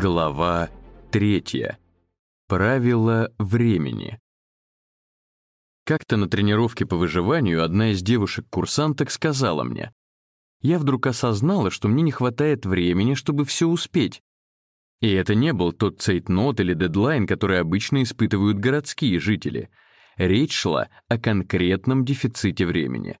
Глава третья. Правила времени. Как-то на тренировке по выживанию одна из девушек-курсанток сказала мне, «Я вдруг осознала, что мне не хватает времени, чтобы все успеть». И это не был тот цейтнот или дедлайн, который обычно испытывают городские жители. Речь шла о конкретном дефиците времени.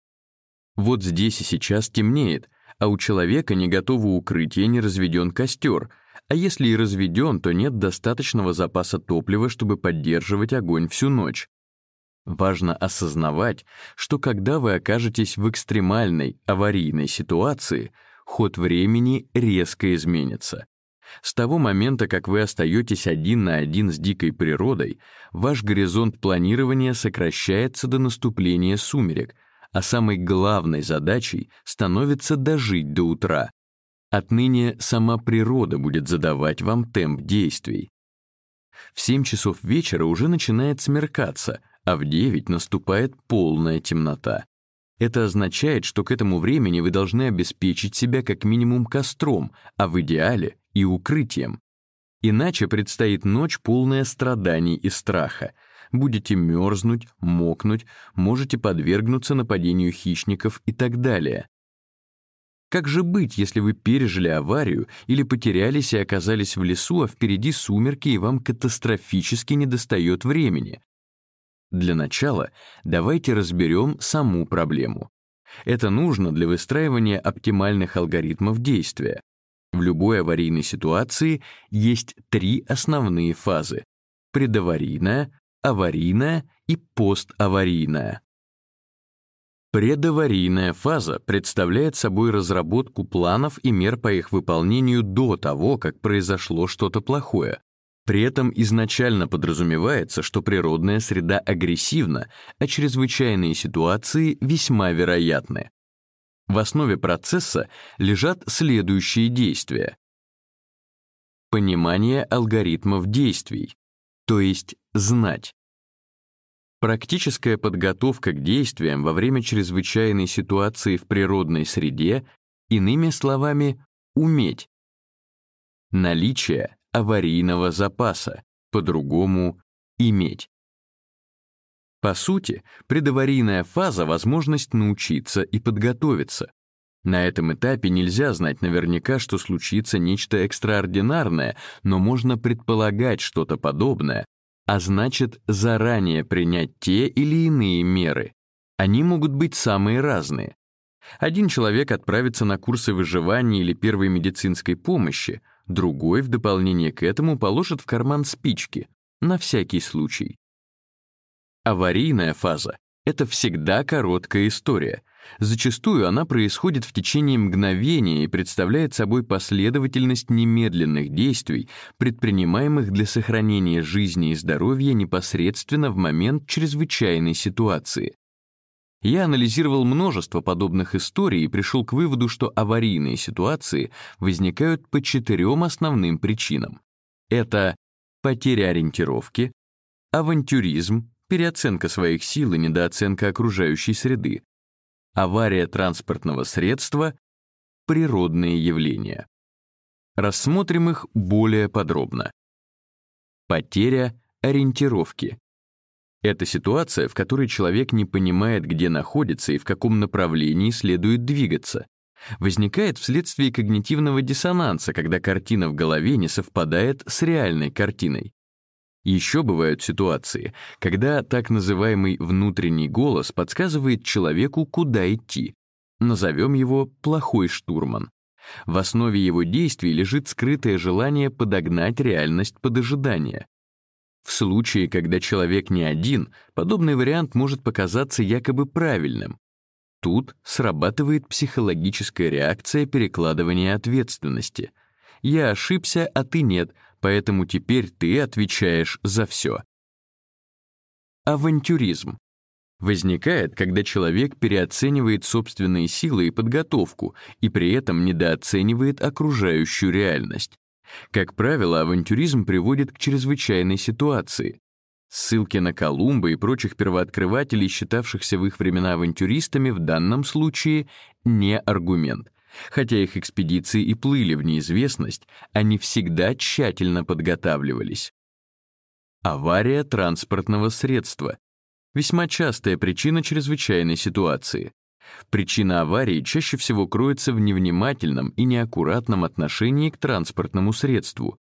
Вот здесь и сейчас темнеет, а у человека не готово укрытие, не разведен костер — а если и разведен, то нет достаточного запаса топлива, чтобы поддерживать огонь всю ночь. Важно осознавать, что когда вы окажетесь в экстремальной аварийной ситуации, ход времени резко изменится. С того момента, как вы остаетесь один на один с дикой природой, ваш горизонт планирования сокращается до наступления сумерек, а самой главной задачей становится дожить до утра, Отныне сама природа будет задавать вам темп действий. В 7 часов вечера уже начинает смеркаться, а в 9 наступает полная темнота. Это означает, что к этому времени вы должны обеспечить себя как минимум костром, а в идеале и укрытием. Иначе предстоит ночь полная страданий и страха. Будете мерзнуть, мокнуть, можете подвергнуться нападению хищников и так далее. Как же быть, если вы пережили аварию или потерялись и оказались в лесу, а впереди сумерки и вам катастрофически недостает времени? Для начала давайте разберем саму проблему. Это нужно для выстраивания оптимальных алгоритмов действия. В любой аварийной ситуации есть три основные фазы — предаварийная, аварийная и поставарийная. Предаварийная фаза представляет собой разработку планов и мер по их выполнению до того, как произошло что-то плохое. При этом изначально подразумевается, что природная среда агрессивна, а чрезвычайные ситуации весьма вероятны. В основе процесса лежат следующие действия. Понимание алгоритмов действий, то есть знать. Практическая подготовка к действиям во время чрезвычайной ситуации в природной среде, иными словами, уметь. Наличие аварийного запаса, по-другому иметь. По сути, предаварийная фаза — возможность научиться и подготовиться. На этом этапе нельзя знать наверняка, что случится нечто экстраординарное, но можно предполагать что-то подобное, а значит заранее принять те или иные меры. Они могут быть самые разные. Один человек отправится на курсы выживания или первой медицинской помощи, другой в дополнение к этому положит в карман спички, на всякий случай. Аварийная фаза — это всегда короткая история, Зачастую она происходит в течение мгновения и представляет собой последовательность немедленных действий, предпринимаемых для сохранения жизни и здоровья непосредственно в момент чрезвычайной ситуации. Я анализировал множество подобных историй и пришел к выводу, что аварийные ситуации возникают по четырем основным причинам. Это потеря ориентировки, авантюризм, переоценка своих сил и недооценка окружающей среды, авария транспортного средства, природные явления. Рассмотрим их более подробно. Потеря ориентировки. Это ситуация, в которой человек не понимает, где находится и в каком направлении следует двигаться. Возникает вследствие когнитивного диссонанса, когда картина в голове не совпадает с реальной картиной. Еще бывают ситуации, когда так называемый внутренний голос подсказывает человеку, куда идти. Назовем его «плохой штурман». В основе его действий лежит скрытое желание подогнать реальность под ожидание. В случае, когда человек не один, подобный вариант может показаться якобы правильным. Тут срабатывает психологическая реакция перекладывания ответственности. «Я ошибся, а ты нет», поэтому теперь ты отвечаешь за все. Авантюризм возникает, когда человек переоценивает собственные силы и подготовку и при этом недооценивает окружающую реальность. Как правило, авантюризм приводит к чрезвычайной ситуации. Ссылки на Колумба и прочих первооткрывателей, считавшихся в их времена авантюристами, в данном случае не аргумент — Хотя их экспедиции и плыли в неизвестность, они всегда тщательно подготавливались. Авария транспортного средства. Весьма частая причина чрезвычайной ситуации. Причина аварии чаще всего кроется в невнимательном и неаккуратном отношении к транспортному средству.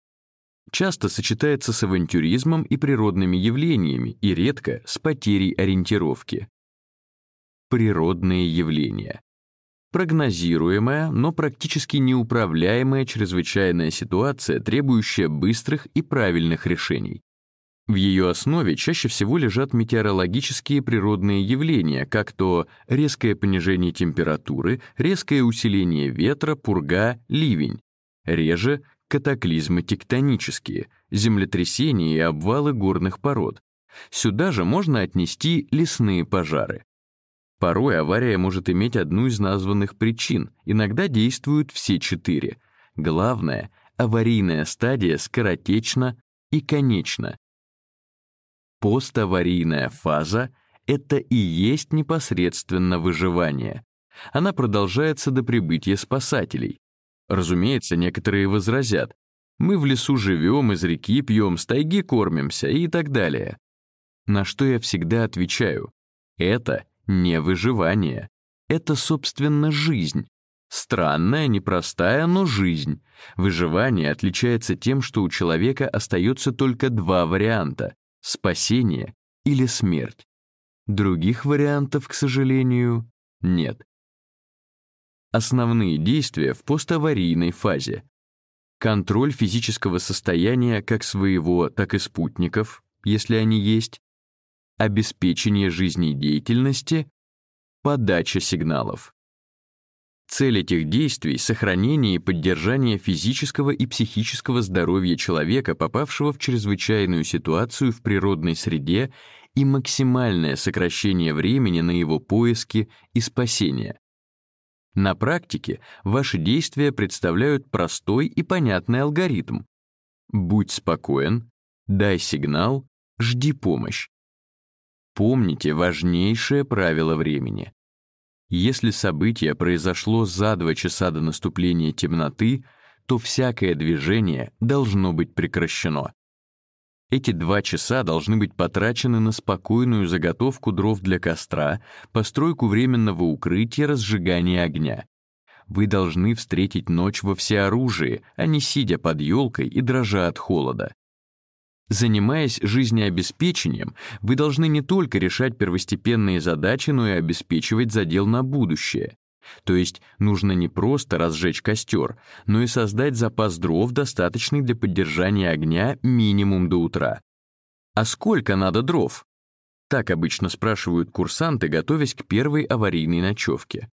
Часто сочетается с авантюризмом и природными явлениями и редко с потерей ориентировки. Природные явления. Прогнозируемая, но практически неуправляемая чрезвычайная ситуация, требующая быстрых и правильных решений. В ее основе чаще всего лежат метеорологические природные явления, как то резкое понижение температуры, резкое усиление ветра, пурга, ливень. Реже — катаклизмы тектонические, землетрясения и обвалы горных пород. Сюда же можно отнести лесные пожары. Порой авария может иметь одну из названных причин, иногда действуют все четыре. Главное — аварийная стадия скоротечна и конечна, Поставарийная фаза — это и есть непосредственно выживание. Она продолжается до прибытия спасателей. Разумеется, некоторые возразят, мы в лесу живем, из реки пьем, с тайги кормимся и так далее. На что я всегда отвечаю, это не выживание, это, собственно, жизнь. Странная, непростая, но жизнь. Выживание отличается тем, что у человека остается только два варианта спасение или смерть. Других вариантов, к сожалению, нет. Основные действия в поставарийной фазе. Контроль физического состояния как своего, так и спутников, если они есть. Обеспечение жизнедеятельности. Подача сигналов. Цель этих действий — сохранение и поддержание физического и психического здоровья человека, попавшего в чрезвычайную ситуацию в природной среде, и максимальное сокращение времени на его поиски и спасение. На практике ваши действия представляют простой и понятный алгоритм. Будь спокоен, дай сигнал, жди помощь. Помните важнейшее правило времени. Если событие произошло за два часа до наступления темноты, то всякое движение должно быть прекращено. Эти два часа должны быть потрачены на спокойную заготовку дров для костра, постройку временного укрытия, разжигание огня. Вы должны встретить ночь во всеоружии, а не сидя под елкой и дрожа от холода. Занимаясь жизнеобеспечением, вы должны не только решать первостепенные задачи, но и обеспечивать задел на будущее. То есть нужно не просто разжечь костер, но и создать запас дров, достаточный для поддержания огня минимум до утра. А сколько надо дров? Так обычно спрашивают курсанты, готовясь к первой аварийной ночевке.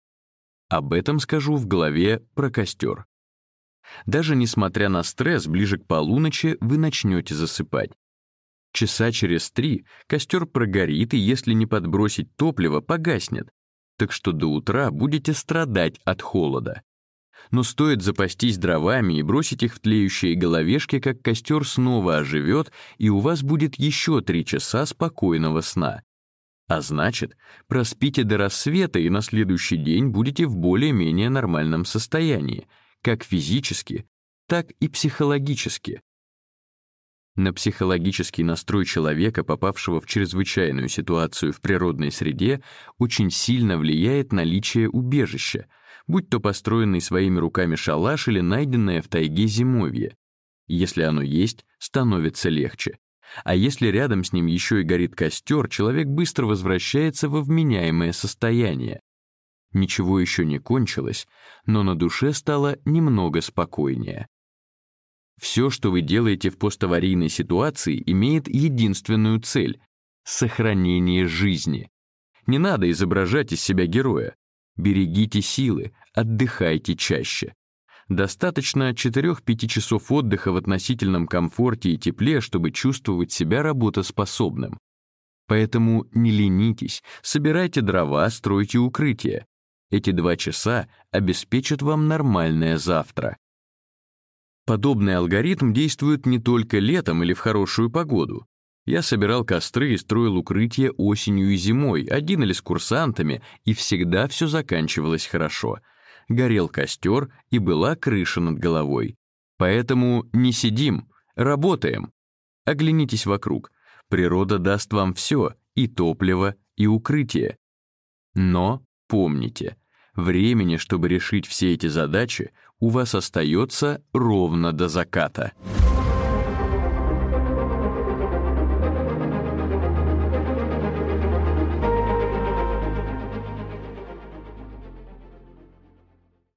Об этом скажу в главе про костер. Даже несмотря на стресс, ближе к полуночи вы начнете засыпать. Часа через три костер прогорит, и если не подбросить топливо, погаснет. Так что до утра будете страдать от холода. Но стоит запастись дровами и бросить их в тлеющие головешки, как костер снова оживет, и у вас будет еще три часа спокойного сна. А значит, проспите до рассвета, и на следующий день будете в более-менее нормальном состоянии — как физически, так и психологически. На психологический настрой человека, попавшего в чрезвычайную ситуацию в природной среде, очень сильно влияет наличие убежища, будь то построенный своими руками шалаш или найденное в тайге зимовье. Если оно есть, становится легче. А если рядом с ним еще и горит костер, человек быстро возвращается во вменяемое состояние. Ничего еще не кончилось, но на душе стало немного спокойнее. Все, что вы делаете в поставарийной ситуации, имеет единственную цель — сохранение жизни. Не надо изображать из себя героя. Берегите силы, отдыхайте чаще. Достаточно 4-5 часов отдыха в относительном комфорте и тепле, чтобы чувствовать себя работоспособным. Поэтому не ленитесь, собирайте дрова, стройте укрытия. Эти два часа обеспечат вам нормальное завтра. Подобный алгоритм действует не только летом или в хорошую погоду. Я собирал костры и строил укрытия осенью и зимой, один или с курсантами, и всегда все заканчивалось хорошо. горел костер и была крыша над головой. Поэтому не сидим, работаем. Оглянитесь вокруг. Природа даст вам все, и топливо, и укрытие. Но помните, времени, чтобы решить все эти задачи, у вас остается ровно до заката.